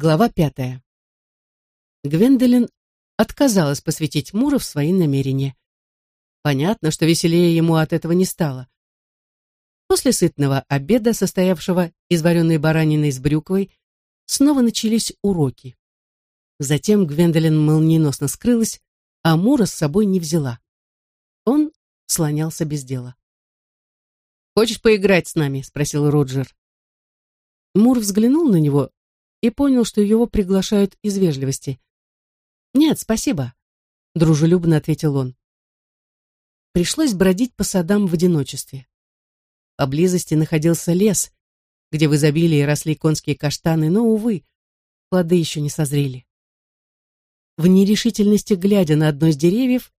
Глава пятая. Гвендолин отказалась посвятить Мура в свои намерения. Понятно, что веселее ему от этого не стало. После сытного обеда, состоявшего из вареной баранины с брюквой, снова начались уроки. Затем Гвендолин молниеносно скрылась, а Мура с собой не взяла. Он слонялся без дела. «Хочешь поиграть с нами?» — спросил Роджер. Мур взглянул на него и понял, что его приглашают из вежливости. «Нет, спасибо», — дружелюбно ответил он. Пришлось бродить по садам в одиночестве. Поблизости находился лес, где в изобилии росли конские каштаны, но, увы, плоды еще не созрели. В нерешительности, глядя на одно из деревьев,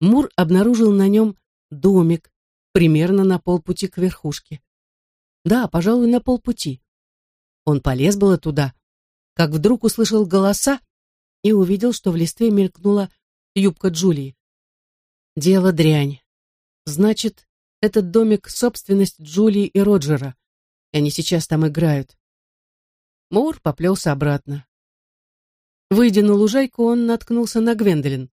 Мур обнаружил на нем домик, примерно на полпути к верхушке. Да, пожалуй, на полпути. Он полез было туда, как вдруг услышал голоса и увидел, что в листве мелькнула юбка Джулии. Дело дрянь. Значит, этот домик — собственность Джулии и Роджера, и они сейчас там играют. Мур поплелся обратно. Выйдя на лужайку, он наткнулся на Гвендолин.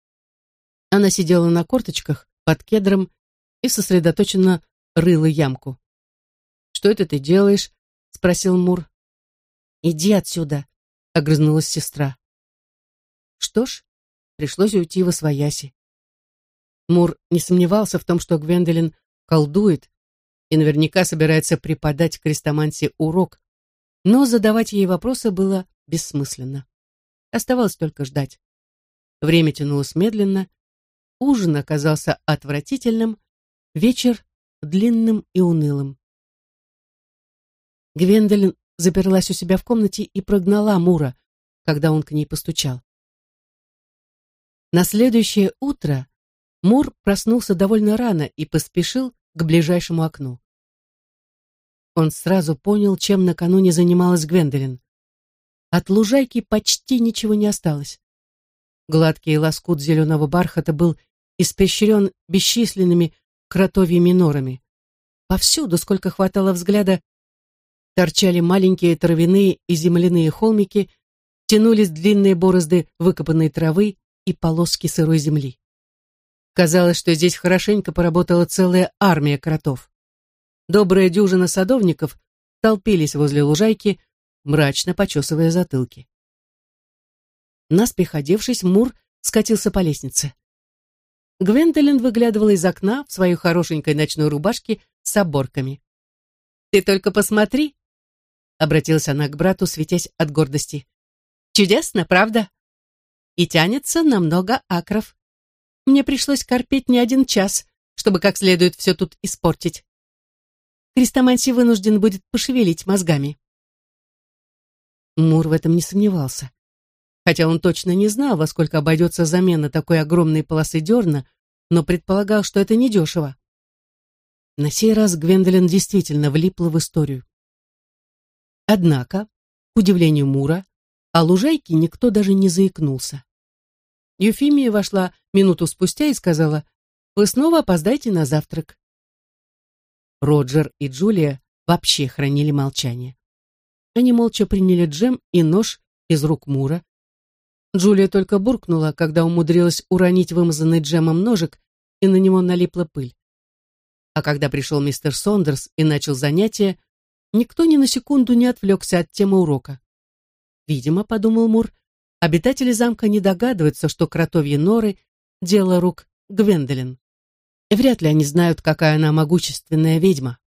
Она сидела на корточках под кедром и сосредоточенно рыла ямку. «Что это ты делаешь?» — спросил Мур. «Иди отсюда», огрызнулась сестра. Что ж, пришлось уйти во свояси. Мур не сомневался в том, что Гвендолин колдует и наверняка собирается преподать крестомансе урок, но задавать ей вопросы было бессмысленно. Оставалось только ждать. Время тянулось медленно, ужин оказался отвратительным, вечер длинным и унылым. Гвендолин заперлась у себя в комнате и прогнала Мура, когда он к ней постучал. На следующее утро Мур проснулся довольно рано и поспешил к ближайшему окну. Он сразу понял, чем накануне занималась Гвендолин. От лужайки почти ничего не осталось. Гладкий лоскут зеленого бархата был испещрен бесчисленными кротовьими норами. Повсюду, сколько хватало взгляда, торчали маленькие травяные и земляные холмики, тянулись длинные борозды выкопанной травы и полоски сырой земли. Казалось, что здесь хорошенько поработала целая армия кротов. Добрая дюжина садовников толпились возле лужайки, мрачно почесывая затылки. Наспех одевшись, Мур скатился по лестнице. Гвендолин выглядывала из окна в своей хорошенькой ночной рубашке с оборками. «Ты только посмотри!» Обратилась она к брату, светясь от гордости. Чудесно, правда? И тянется на много акров. Мне пришлось корпеть не один час, чтобы как следует все тут испортить. Крестоманси вынужден будет пошевелить мозгами. Мур в этом не сомневался. Хотя он точно не знал, во сколько обойдется замена такой огромной полосы дерна, но предполагал, что это недешево. На сей раз Гвендолин действительно влипла в историю. Однако, к удивлению Мура, о лужайке никто даже не заикнулся. Юфимия вошла минуту спустя и сказала, «Вы снова опоздаете на завтрак». Роджер и Джулия вообще хранили молчание. Они молча приняли джем и нож из рук Мура. Джулия только буркнула, когда умудрилась уронить вымазанный джемом ножик, и на него налипла пыль. А когда пришел мистер Сондерс и начал занятие, никто ни на секунду не отвлекся от темы урока. Видимо, подумал Мур, обитатели замка не догадываются, что кротовьи норы — дело рук Гвендолин. Вряд ли они знают, какая она могущественная ведьма.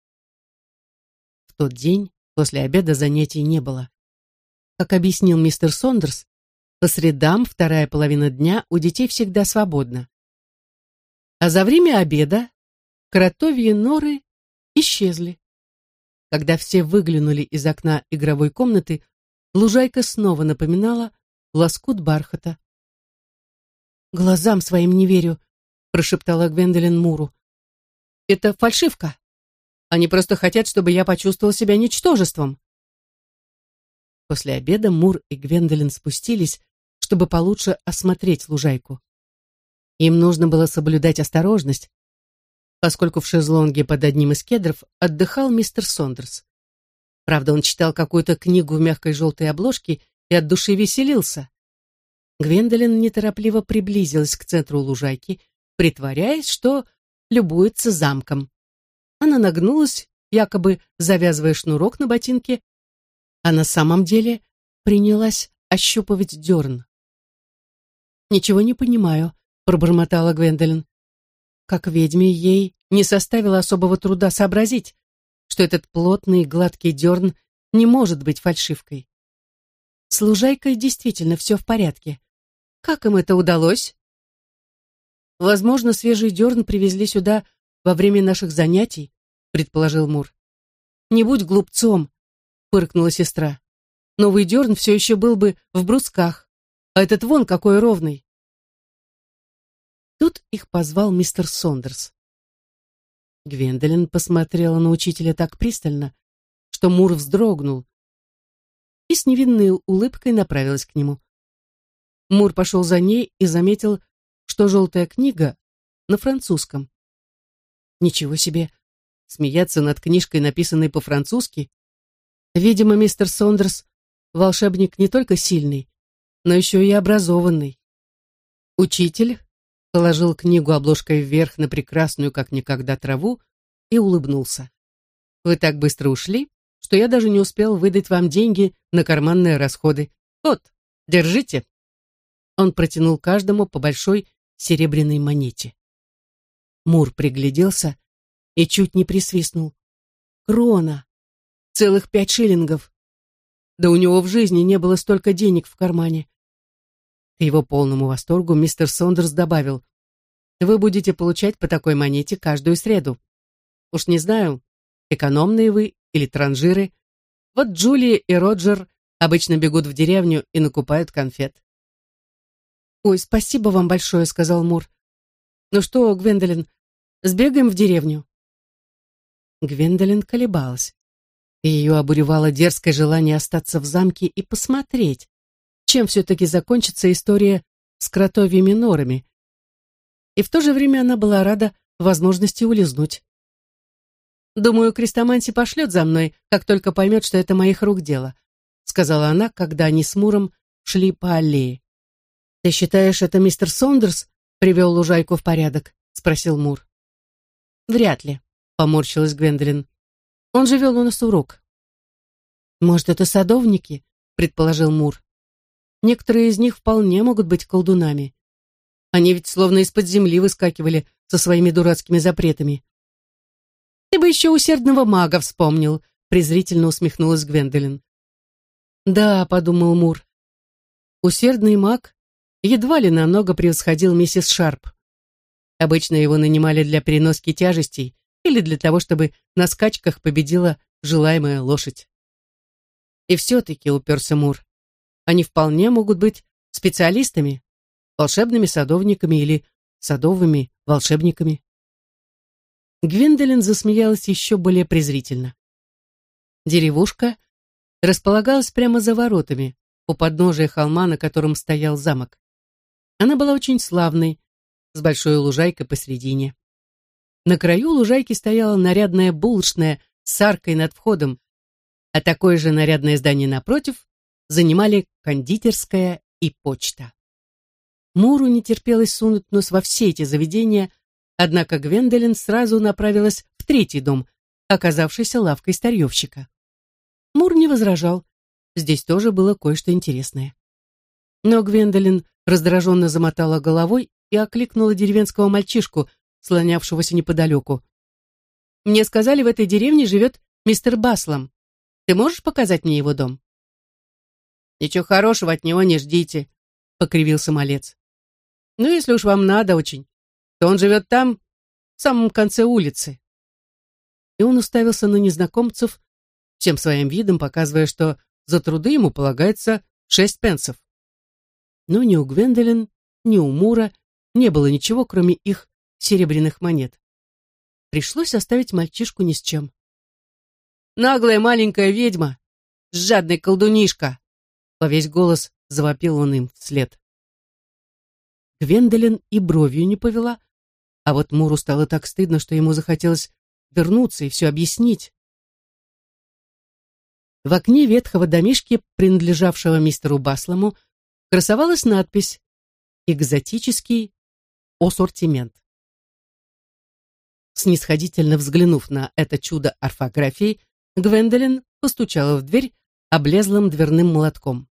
В тот день после обеда занятий не было. Как объяснил мистер Сондерс, по средам вторая половина дня у детей всегда свободна. А за время обеда кротовьи норы исчезли. Когда все выглянули из окна игровой комнаты, лужайка снова напоминала лоскут бархата. «Глазам своим не верю», — прошептала Гвендолин Муру. «Это фальшивка. Они просто хотят, чтобы я почувствовал себя ничтожеством». После обеда Мур и Гвендолин спустились, чтобы получше осмотреть лужайку. Им нужно было соблюдать осторожность, поскольку в шезлонге под одним из кедров отдыхал мистер Сондерс. Правда, он читал какую-то книгу в мягкой желтой обложке и от души веселился. Гвендолин неторопливо приблизилась к центру лужайки, притворяясь, что любуется замком. Она нагнулась, якобы завязывая шнурок на ботинке, а на самом деле принялась ощупывать дерн. «Ничего не понимаю», — пробормотала Гвендолин. Как ведьме ей не составило особого труда сообразить, что этот плотный гладкий дерн не может быть фальшивкой. С лужайкой действительно все в порядке. Как им это удалось? Возможно, свежий дерн привезли сюда во время наших занятий, предположил Мур. Не будь глупцом, фыркнула сестра. Новый дерн все еще был бы в брусках, а этот вон какой ровный. Тут их позвал мистер Сондерс. Гвендолин посмотрела на учителя так пристально, что Мур вздрогнул и с невинной улыбкой направилась к нему. Мур пошел за ней и заметил, что желтая книга на французском. Ничего себе, смеяться над книжкой, написанной по-французски. Видимо, мистер Сондерс волшебник не только сильный, но еще и образованный. Учитель положил книгу обложкой вверх на прекрасную, как никогда, траву и улыбнулся. «Вы так быстро ушли, что я даже не успел выдать вам деньги на карманные расходы. Вот, держите». Он протянул каждому по большой серебряной монете. Мур пригляделся и чуть не присвистнул. Крона! Целых пять шиллингов! Да у него в жизни не было столько денег в кармане. К его полному восторгу мистер Сондерс добавил, «Вы будете получать по такой монете каждую среду. Уж не знаю, экономные вы или транжиры. Вот Джулия и Роджер обычно бегут в деревню и накупают конфет». «Ой, спасибо вам большое», — сказал Мур. «Ну что, Гвендолин, сбегаем в деревню?» Гвендолин колебалась. Ее обуревало дерзкое желание остаться в замке и посмотреть, чем все-таки закончится история с кротовьими норами. И в то же время она была рада возможности улизнуть. «Думаю, Крестоманси пошлет за мной, как только поймет, что это моих рук дело», сказала она, когда они с Муром шли по аллее. «Ты считаешь, это мистер Сондерс привел лужайку в порядок?» спросил Мур. «Вряд ли», поморщилась Гвендолин. «Он же вел у нас урок». «Может, это садовники?» предположил Мур. Некоторые из них вполне могут быть колдунами. Они ведь словно из-под земли выскакивали со своими дурацкими запретами. «Ты бы еще усердного мага вспомнил», — презрительно усмехнулась Гвендолин. «Да», — подумал Мур. Усердный маг едва ли намного превосходил миссис Шарп. Обычно его нанимали для переноски тяжестей или для того, чтобы на скачках победила желаемая лошадь. И все-таки уперся Мур они вполне могут быть специалистами, волшебными садовниками или садовыми волшебниками. Гвендолин засмеялась еще более презрительно. Деревушка располагалась прямо за воротами, у подножия холма, на котором стоял замок. Она была очень славной, с большой лужайкой посредине. На краю лужайки стояла нарядная булочная с аркой над входом, а такое же нарядное здание напротив занимали кондитерская и почта. Муру не терпелось сунуть нос во все эти заведения, однако Гвендолин сразу направилась в третий дом, оказавшийся лавкой старьевщика. Мур не возражал, здесь тоже было кое-что интересное. Но Гвендолин раздраженно замотала головой и окликнула деревенского мальчишку, слонявшегося неподалеку. «Мне сказали, в этой деревне живет мистер Баслом. Ты можешь показать мне его дом?» Ничего хорошего от него не ждите, покривился малец. Ну, если уж вам надо очень, то он живет там, в самом конце улицы. И он уставился на незнакомцев, всем своим видом показывая, что за труды ему полагается шесть пенсов. Но ни у Гвендолин, ни у Мура не было ничего, кроме их серебряных монет. Пришлось оставить мальчишку ни с чем. «Наглая маленькая ведьма! Жадный колдунишка!» Во весь голос завопил он им вслед. Гвендолин и бровью не повела, а вот Муру стало так стыдно, что ему захотелось вернуться и все объяснить. В окне ветхого домишки, принадлежавшего мистеру Баслому, красовалась надпись «Экзотический ассортимент». Снисходительно взглянув на это чудо орфографии, Гвендолин постучала в дверь облезлым дверным молотком.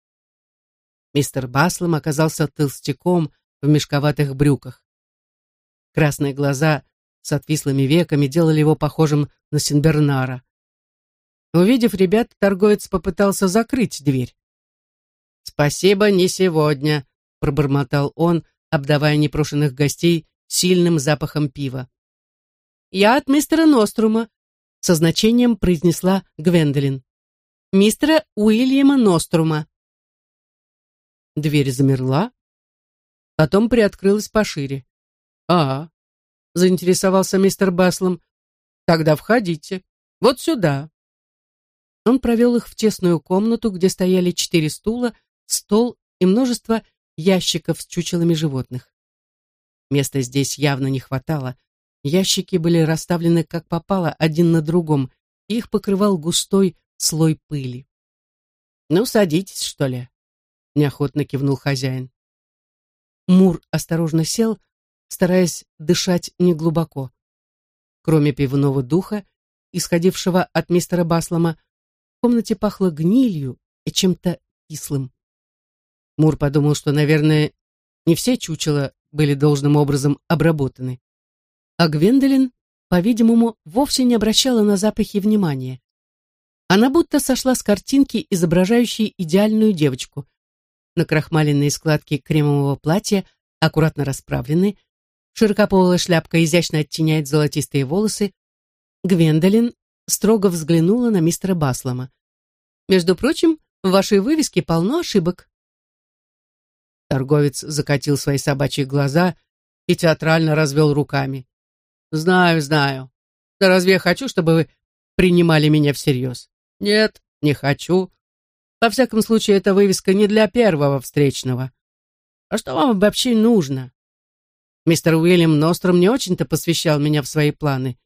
Мистер Баслом оказался толстяком в мешковатых брюках. Красные глаза с отвислыми веками делали его похожим на Синбернара. Увидев ребят, торговец попытался закрыть дверь. «Спасибо, не сегодня», — пробормотал он, обдавая непрошенных гостей сильным запахом пива. «Я от мистера Нострума», — со значением произнесла Гвендолин. «Мистера Уильяма Нострума». Дверь замерла, потом приоткрылась пошире. «А, — заинтересовался мистер Баслом. «Тогда входите. Вот сюда». Он провел их в тесную комнату, где стояли четыре стула, стол и множество ящиков с чучелами животных. Места здесь явно не хватало. Ящики были расставлены как попало один на другом, их покрывал густой слой пыли. «Ну, садитесь, что ли?» — неохотно кивнул хозяин. Мур осторожно сел, стараясь дышать неглубоко. Кроме пивного духа, исходившего от мистера Баслома, в комнате пахло гнилью и чем-то кислым. Мур подумал, что, наверное, не все чучела были должным образом обработаны. А Гвендолин, по-видимому, вовсе не обращала на запахи внимания. Она будто сошла с картинки, изображающей идеальную девочку. Накрахмаленные складки кремового платья аккуратно расправлены, Широкополая шляпка изящно оттеняет золотистые волосы. Гвендолин строго взглянула на мистера Баслома. «Между прочим, в вашей вывеске полно ошибок». Торговец закатил свои собачьи глаза и театрально развел руками. «Знаю, знаю. Да разве я хочу, чтобы вы принимали меня всерьез? Нет, не хочу. Во всяком случае, эта вывеска не для первого встречного. А что вам вообще нужно? Мистер Уильям Ностром не очень-то посвящал меня в свои планы.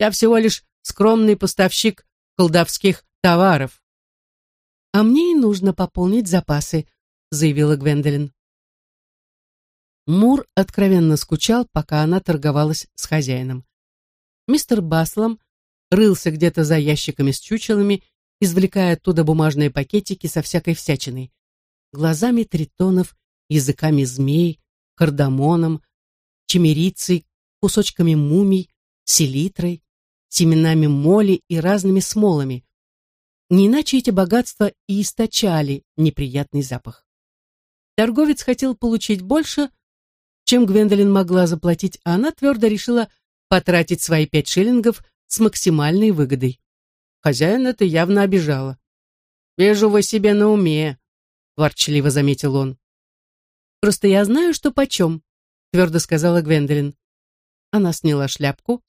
Я всего лишь скромный поставщик колдовских товаров. «А мне и нужно пополнить запасы», — заявила Гвендолин. Мур откровенно скучал, пока она торговалась с хозяином. Мистер Баслом рылся где-то за ящиками с чучелами, извлекая оттуда бумажные пакетики со всякой всячиной. Глазами тритонов, языками змей, кардамоном, чемерицей, кусочками мумий, селитрой, семенами моли и разными смолами. Не иначе эти богатства и источали неприятный запах. Торговец хотел получить больше, чем Гвендолин могла заплатить, а она твердо решила потратить свои пять шиллингов с максимальной выгодой. Хозяин это явно обижало. «Вижу, вы себе на уме», — ворчливо заметил он. «Просто я знаю, что почем», твердо сказала Гвендолин. Она сняла шляпку,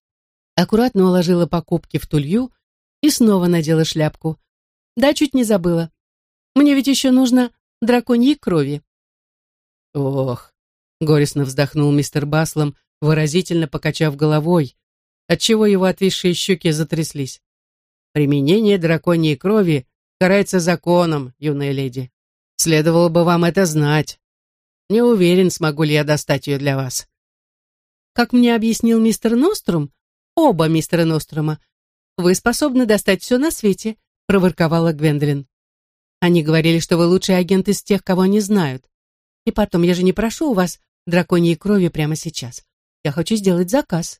аккуратно уложила покупки в тулью и снова надела шляпку. Да, чуть не забыла. Мне ведь еще нужно драконьей крови. Ох, горестно вздохнул мистер Баслом, выразительно покачав головой, отчего его отвисшие щеки затряслись. Применение драконьей крови карается законом, юная леди. Следовало бы вам это знать. Не уверен, смогу ли я достать ее для вас. Как мне объяснил мистер Нострум, оба мистера Нострума, вы способны достать все на свете, проворковала Гвендолин. Они говорили, что вы лучший агент из тех, кого они знают. И потом, я же не прошу у вас драконьей крови прямо сейчас. Я хочу сделать заказ.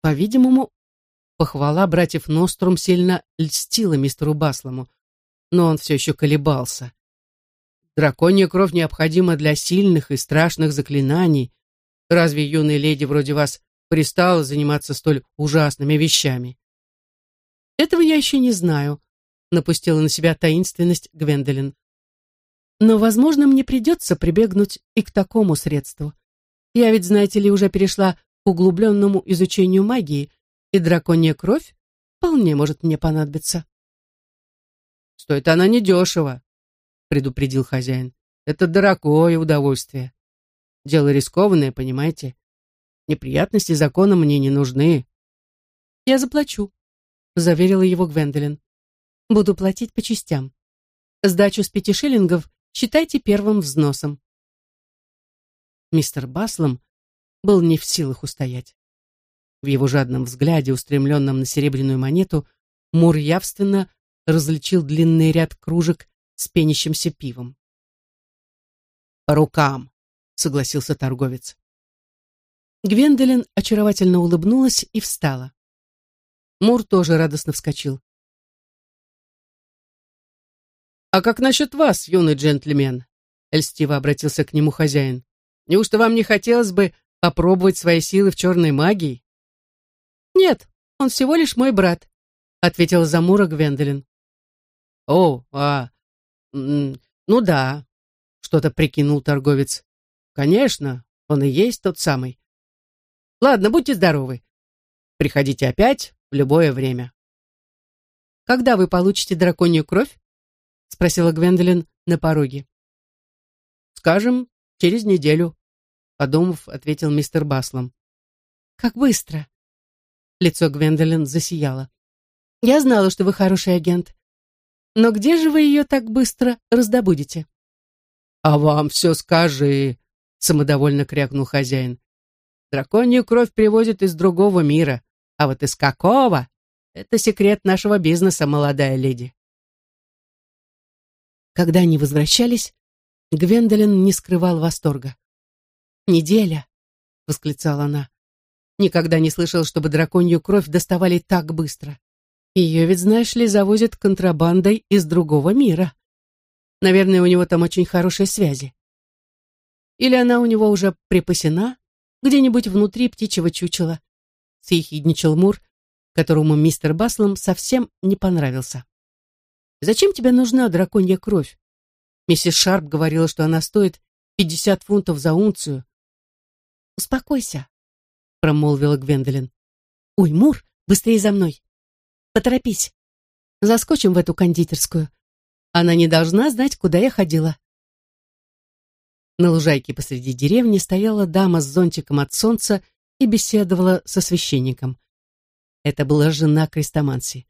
По-видимому, похвала братьев Нострум сильно льстила мистеру Баслому, но он все еще колебался. Драконья кровь необходима для сильных и страшных заклинаний. Разве юной леди вроде вас пристала заниматься столь ужасными вещами? Этого я еще не знаю, напустила на себя таинственность Гвендолин. Но, возможно, мне придется прибегнуть и к такому средству. Я ведь, знаете ли, уже перешла к углубленному изучению магии, и драконья кровь вполне может мне понадобиться. Стоит она недешево, предупредил хозяин. Это дорогое удовольствие. Дело рискованное, понимаете? Неприятности закона мне не нужны. Я заплачу, заверила его Гвендолин. Буду платить по частям. Сдачу с пяти шиллингов считайте первым взносом. Мистер Баслом был не в силах устоять. В его жадном взгляде, устремленном на серебряную монету, Мур явственно различил длинный ряд кружек с пенящимся пивом. «По рукам», — согласился торговец. Гвендолин очаровательно улыбнулась и встала. Мур тоже радостно вскочил. «А как насчет вас, юный джентльмен?» — льстиво обратился к нему хозяин. «Неужто вам не хотелось бы попробовать свои силы в черной магии?» «Нет, он всего лишь мой брат», — ответила за Мура Гвендолин. «О, а, ну да», — что-то прикинул торговец. «Конечно, он и есть тот самый. Ладно, будьте здоровы. Приходите опять в любое время. Когда вы получите драконью кровь? Спросила Гвендолин на пороге. Скажем, через неделю, подумав, ответил мистер Баслом. Как быстро. Лицо Гвендолин засияло. Я знала, что вы хороший агент. Но где же вы ее так быстро раздобудете? А вам все скажи, самодовольно крякнул хозяин. Драконью кровь привозят из другого мира, а вот из какого — это секрет нашего бизнеса, молодая леди. Когда они возвращались, Гвендолин не скрывал восторга. «Неделя!» — восклицала она. «Никогда не слышал, чтобы драконью кровь доставали так быстро. Ее ведь, знаешь ли, завозят контрабандой из другого мира. Наверное, у него там очень хорошие связи. Или она у него уже припасена, где-нибудь внутри птичьего чучела, съехидничал Мур, которому мистер Баслом совсем не понравился. «Зачем тебе нужна драконья кровь? Миссис Шарп говорила, что она стоит пятьдесят фунтов за унцию». «Успокойся», — промолвила Гвендолин. «Ой, Мур, быстрее за мной. Поторопись. Заскочим в эту кондитерскую. Она не должна знать, куда я ходила». На лужайке посреди деревни стояла дама с зонтиком от солнца и беседовала со священником. Это была жена Крестоманси.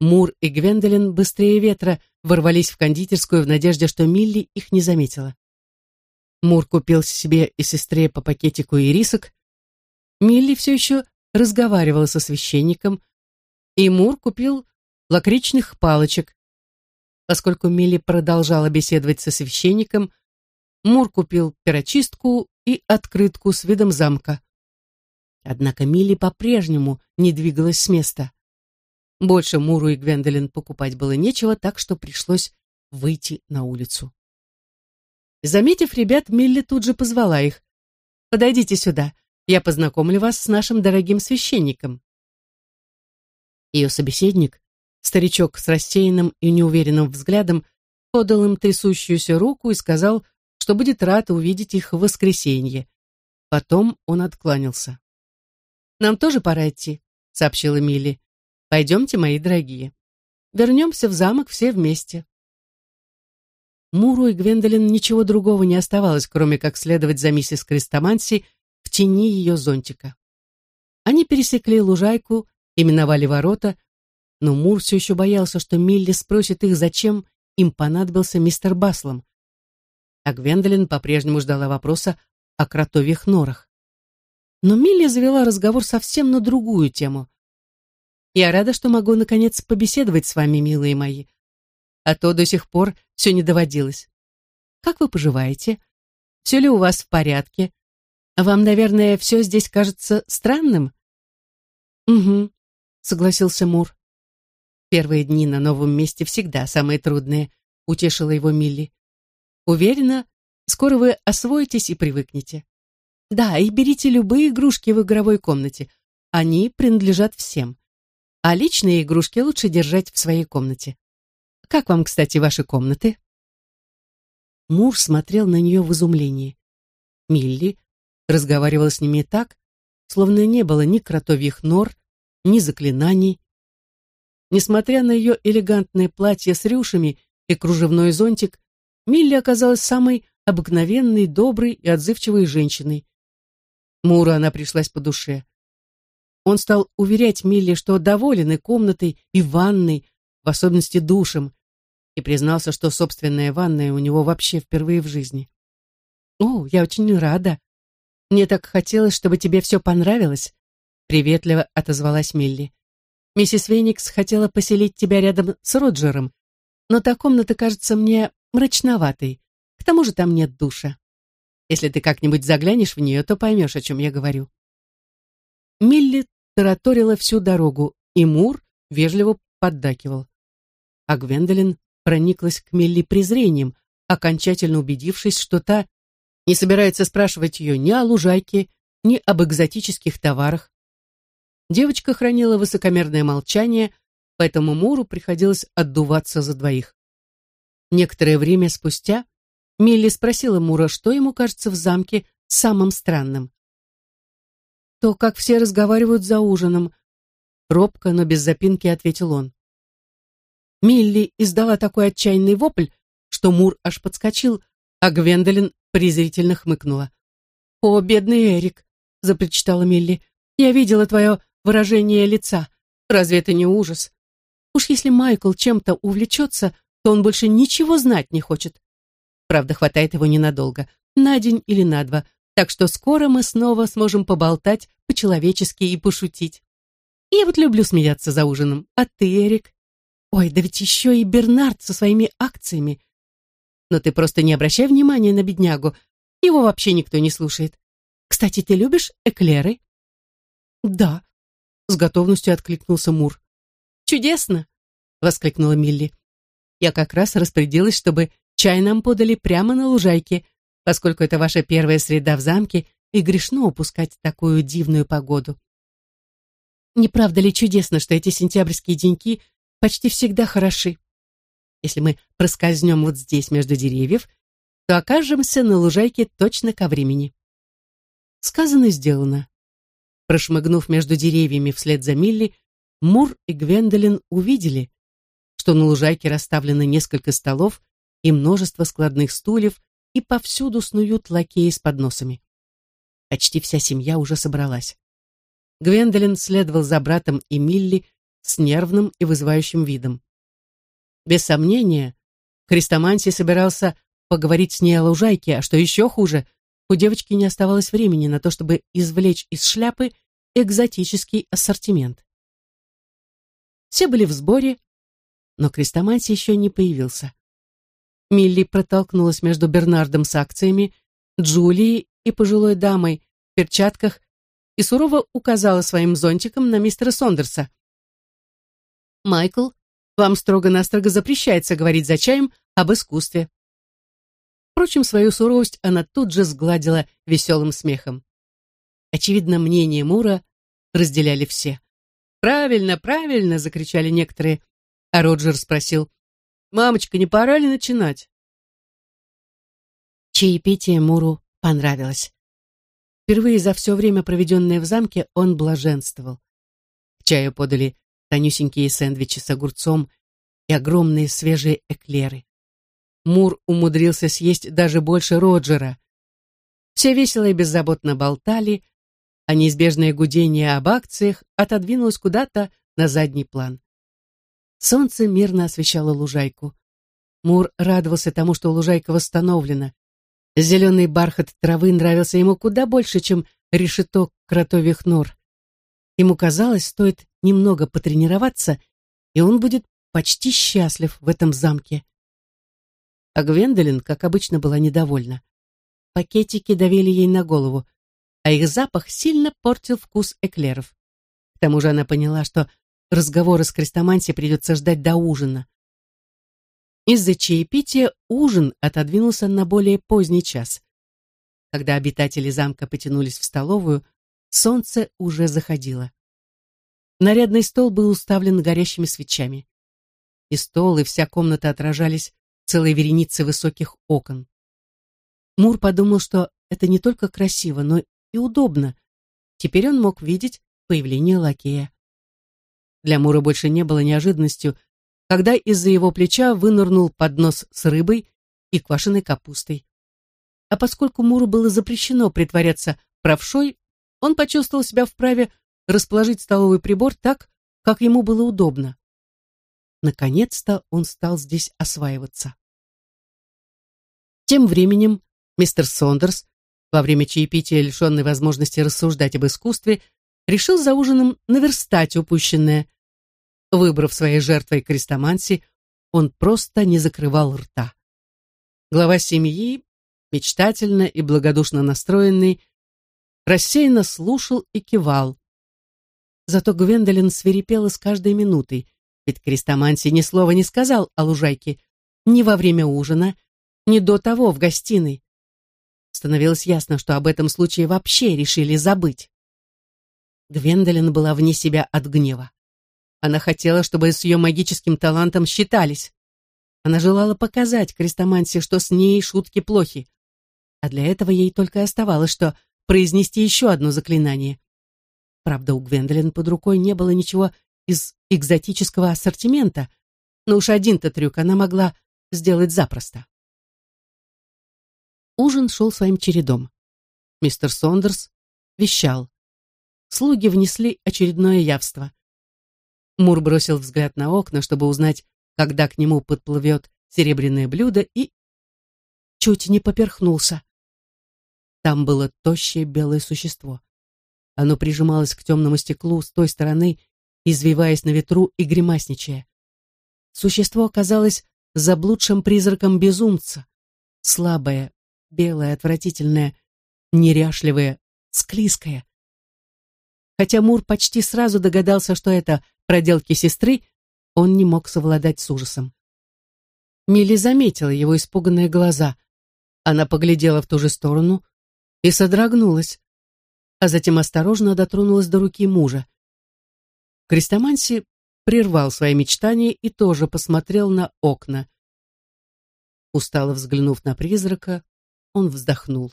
Мур и Гвендолин быстрее ветра ворвались в кондитерскую в надежде, что Милли их не заметила. Мур купил себе и сестре по пакетику ирисок. Милли все еще разговаривала со священником, и Мур купил лакричных палочек. Поскольку Милли продолжала беседовать со священником, Мур купил перочистку и открытку с видом замка. Однако Милли по-прежнему не двигалась с места. Больше Муру и Гвендолин покупать было нечего, так что пришлось выйти на улицу. Заметив ребят, Милли тут же позвала их. «Подойдите сюда, я познакомлю вас с нашим дорогим священником». Ее собеседник, старичок с рассеянным и неуверенным взглядом, подал им трясущуюся руку и сказал, что будет рад увидеть их в воскресенье. Потом он откланялся. «Нам тоже пора идти», — сообщила Милли. «Пойдемте, мои дорогие. Вернемся в замок все вместе». Муру и Гвендолин ничего другого не оставалось, кроме как следовать за миссис Крестоманси в тени ее зонтика. Они пересекли лужайку и миновали ворота, но Мур все еще боялся, что Милли спросит их, зачем им понадобился мистер Баслом а Гвендолин по-прежнему ждала вопроса о кротовьих норах. Но Милли завела разговор совсем на другую тему. «Я рада, что могу, наконец, побеседовать с вами, милые мои. А то до сих пор все не доводилось. Как вы поживаете? Все ли у вас в порядке? Вам, наверное, все здесь кажется странным?» «Угу», — согласился Мур. «Первые дни на новом месте всегда самые трудные», — утешила его Милли. Уверена, скоро вы освоитесь и привыкнете. Да, и берите любые игрушки в игровой комнате. Они принадлежат всем. А личные игрушки лучше держать в своей комнате. Как вам, кстати, ваши комнаты? Муж смотрел на нее в изумлении. Милли разговаривала с ними так, словно не было ни кротовьих нор, ни заклинаний. Несмотря на ее элегантное платье с рюшами и кружевной зонтик, Милли оказалась самой обыкновенной, доброй и отзывчивой женщиной. Мура она пришлась по душе. Он стал уверять Милли, что доволен и комнатой, и ванной, в особенности душем, и признался, что собственная ванная у него вообще впервые в жизни. «О, я очень рада. Мне так хотелось, чтобы тебе все понравилось», приветливо отозвалась Милли. «Миссис Феникс хотела поселить тебя рядом с Роджером, но та комната кажется мне мрачноватой. К тому же там нет душа. Если ты как-нибудь заглянешь в нее, то поймешь, о чем я говорю». Милли тараторила всю дорогу, и Мур вежливо поддакивал. А Гвендолин прониклась к Милли презрением, окончательно убедившись, что та не собирается спрашивать ее ни о лужайке, ни об экзотических товарах. Девочка хранила высокомерное молчание, поэтому Муру приходилось отдуваться за двоих. Некоторое время спустя Милли спросила Мура, что ему кажется в замке самым странным. То, как все разговаривают за ужином, робко, но без запинки ответил он. Милли издала такой отчаянный вопль, что Мур аж подскочил, а Гвендолин презрительно хмыкнула. «О, бедный Эрик!» — запричитала Милли. «Я видела твое выражение лица. Разве это не ужас? Уж если Майкл чем-то увлечется, то он больше ничего знать не хочет. Правда, хватает его ненадолго, на день или на два, так что скоро мы снова сможем поболтать по-человечески и пошутить. Я вот люблю смеяться за ужином. А ты, Эрик? Ой, да ведь еще и Бернард со своими акциями. Но ты просто не обращай внимания на беднягу. Его вообще никто не слушает. Кстати, ты любишь эклеры? Да, с готовностью откликнулся Мур. Чудесно, воскликнула Милли. Я как раз распорядилась, чтобы чай нам подали прямо на лужайке, поскольку это ваша первая среда в замке, и грешно упускать такую дивную погоду. Не правда ли чудесно, что эти сентябрьские деньки почти всегда хороши. Если мы проскользнем вот здесь между деревьев, то окажемся на лужайке точно ко времени. Сказано, сделано. Прошмыгнув между деревьями вслед за Милли, Мур и Гвендолин увидели, что на лужайке расставлено несколько столов и множество складных стульев, и повсюду снуют лакеи с подносами. Почти вся семья уже собралась. Гвендолин следовал за братом и Милли, с нервным и вызывающим видом. Без сомнения, Христоманси собирался поговорить с ней о лужайке, а что еще хуже, у девочки не оставалось времени на то, чтобы извлечь из шляпы экзотический ассортимент. Все были в сборе, но Крестоманси еще не появился. Милли протолкнулась между Бернардом с акциями, Джулией и пожилой дамой в перчатках и сурово указала своим зонтиком на мистера Сондерса. Майкл, вам строго-настрого запрещается говорить за чаем об искусстве. Впрочем, свою суровость она тут же сгладила веселым смехом. Очевидно, мнение Мура разделяли все. «Правильно, правильно!» — закричали некоторые, а Роджер спросил, «Мамочка, не пора ли начинать?» Чаепитие Муру понравилось. Впервые за все время, проведенное в замке, он блаженствовал. К чаю подали тонюсенькие сэндвичи с огурцом и огромные свежие эклеры. Мур умудрился съесть даже больше Роджера. Все весело и беззаботно болтали, а неизбежное гудение об акциях отодвинулось куда-то на задний план. Солнце мирно освещало лужайку. Мур радовался тому, что лужайка восстановлена. Зеленый бархат травы нравился ему куда больше, чем решеток кротовьих нор. Ему казалось, стоит немного потренироваться, и он будет почти счастлив в этом замке. А Гвендолин, как обычно, была недовольна. Пакетики давили ей на голову, а их запах сильно портил вкус эклеров. К тому же она поняла, что разговора с Крестоманси придется ждать до ужина. Из-за чаепития ужин отодвинулся на более поздний час. Когда обитатели замка потянулись в столовую, Солнце уже заходило. Нарядный стол был уставлен горящими свечами. И стол, и вся комната отражались целой вереницей высоких окон. Мур подумал, что это не только красиво, но и удобно. Теперь он мог видеть появление лакея. Для Мура больше не было неожиданностью, когда из-за его плеча вынырнул поднос с рыбой и квашеной капустой. А поскольку Муру было запрещено притворяться правшой, он почувствовал себя вправе расположить столовый прибор так, как ему было удобно. Наконец-то он стал здесь осваиваться. Тем временем мистер Сондерс, во время чаепития, лишенный возможности рассуждать об искусстве, решил за ужином наверстать упущенное. Выбрав своей жертвой крестоманси, он просто не закрывал рта. Глава семьи, мечтательно и благодушно настроенный, рассеянно слушал и кивал. Зато Гвендолин свирепела с каждой минутой, ведь Крестоманси ни слова не сказал о лужайке ни во время ужина, ни до того в гостиной. Становилось ясно, что об этом случае вообще решили забыть. Гвендолин была вне себя от гнева. Она хотела, чтобы с ее магическим талантом считались. Она желала показать Крестомансе, что с ней шутки плохи. А для этого ей только оставалось, что произнести еще одно заклинание. Правда, у Гвендолин под рукой не было ничего из экзотического ассортимента, но уж один-то трюк она могла сделать запросто. Ужин шел своим чередом. Мистер Сондерс вещал. Слуги внесли очередное явство. Мур бросил взгляд на окна, чтобы узнать, когда к нему подплывет серебряное блюдо, и чуть не поперхнулся. Там было тощее белое существо. Оно прижималось к темному стеклу с той стороны, извиваясь на ветру и гримасничая. Существо оказалось заблудшим призраком безумца. Слабое, белое, отвратительное, неряшливое, склизкое. Хотя Мур почти сразу догадался, что это проделки сестры, он не мог совладать с ужасом. Милли заметила его испуганные глаза. Она поглядела в ту же сторону, и содрогнулась, а затем осторожно дотронулась до руки мужа. Крестоманси прервал свои мечтания и тоже посмотрел на окна. Устало взглянув на призрака, он вздохнул.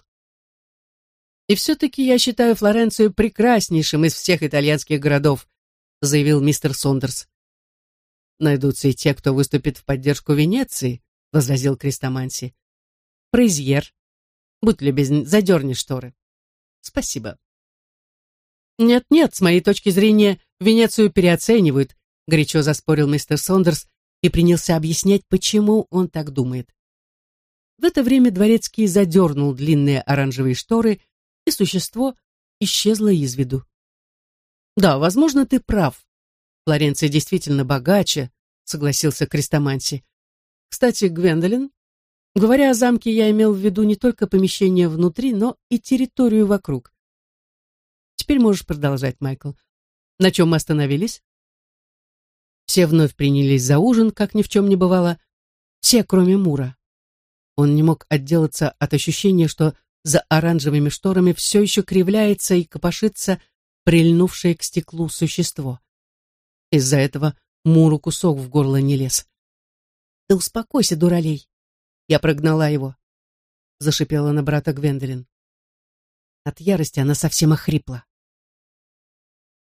«И все-таки я считаю Флоренцию прекраснейшим из всех итальянских городов», заявил мистер Сондерс. «Найдутся и те, кто выступит в поддержку Венеции», возразил Крестоманси. «Прейзьер, Будь любезен, задерни шторы. Спасибо. Нет-нет, с моей точки зрения, Венецию переоценивают, горячо заспорил мистер Сондерс и принялся объяснять, почему он так думает. В это время дворецкий задернул длинные оранжевые шторы, и существо исчезло из виду. Да, возможно, ты прав. Флоренция действительно богаче, согласился Крестоманси. Кстати, Гвендолин, Говоря о замке, я имел в виду не только помещение внутри, но и территорию вокруг. Теперь можешь продолжать, Майкл. На чем мы остановились? Все вновь принялись за ужин, как ни в чем не бывало. Все, кроме Мура. Он не мог отделаться от ощущения, что за оранжевыми шторами все еще кривляется и копошится прильнувшее к стеклу существо. Из-за этого Муру кусок в горло не лез. «Да успокойся, дуралей!» Я прогнала его. Зашипела на брата Гвендолин. От ярости она совсем охрипла.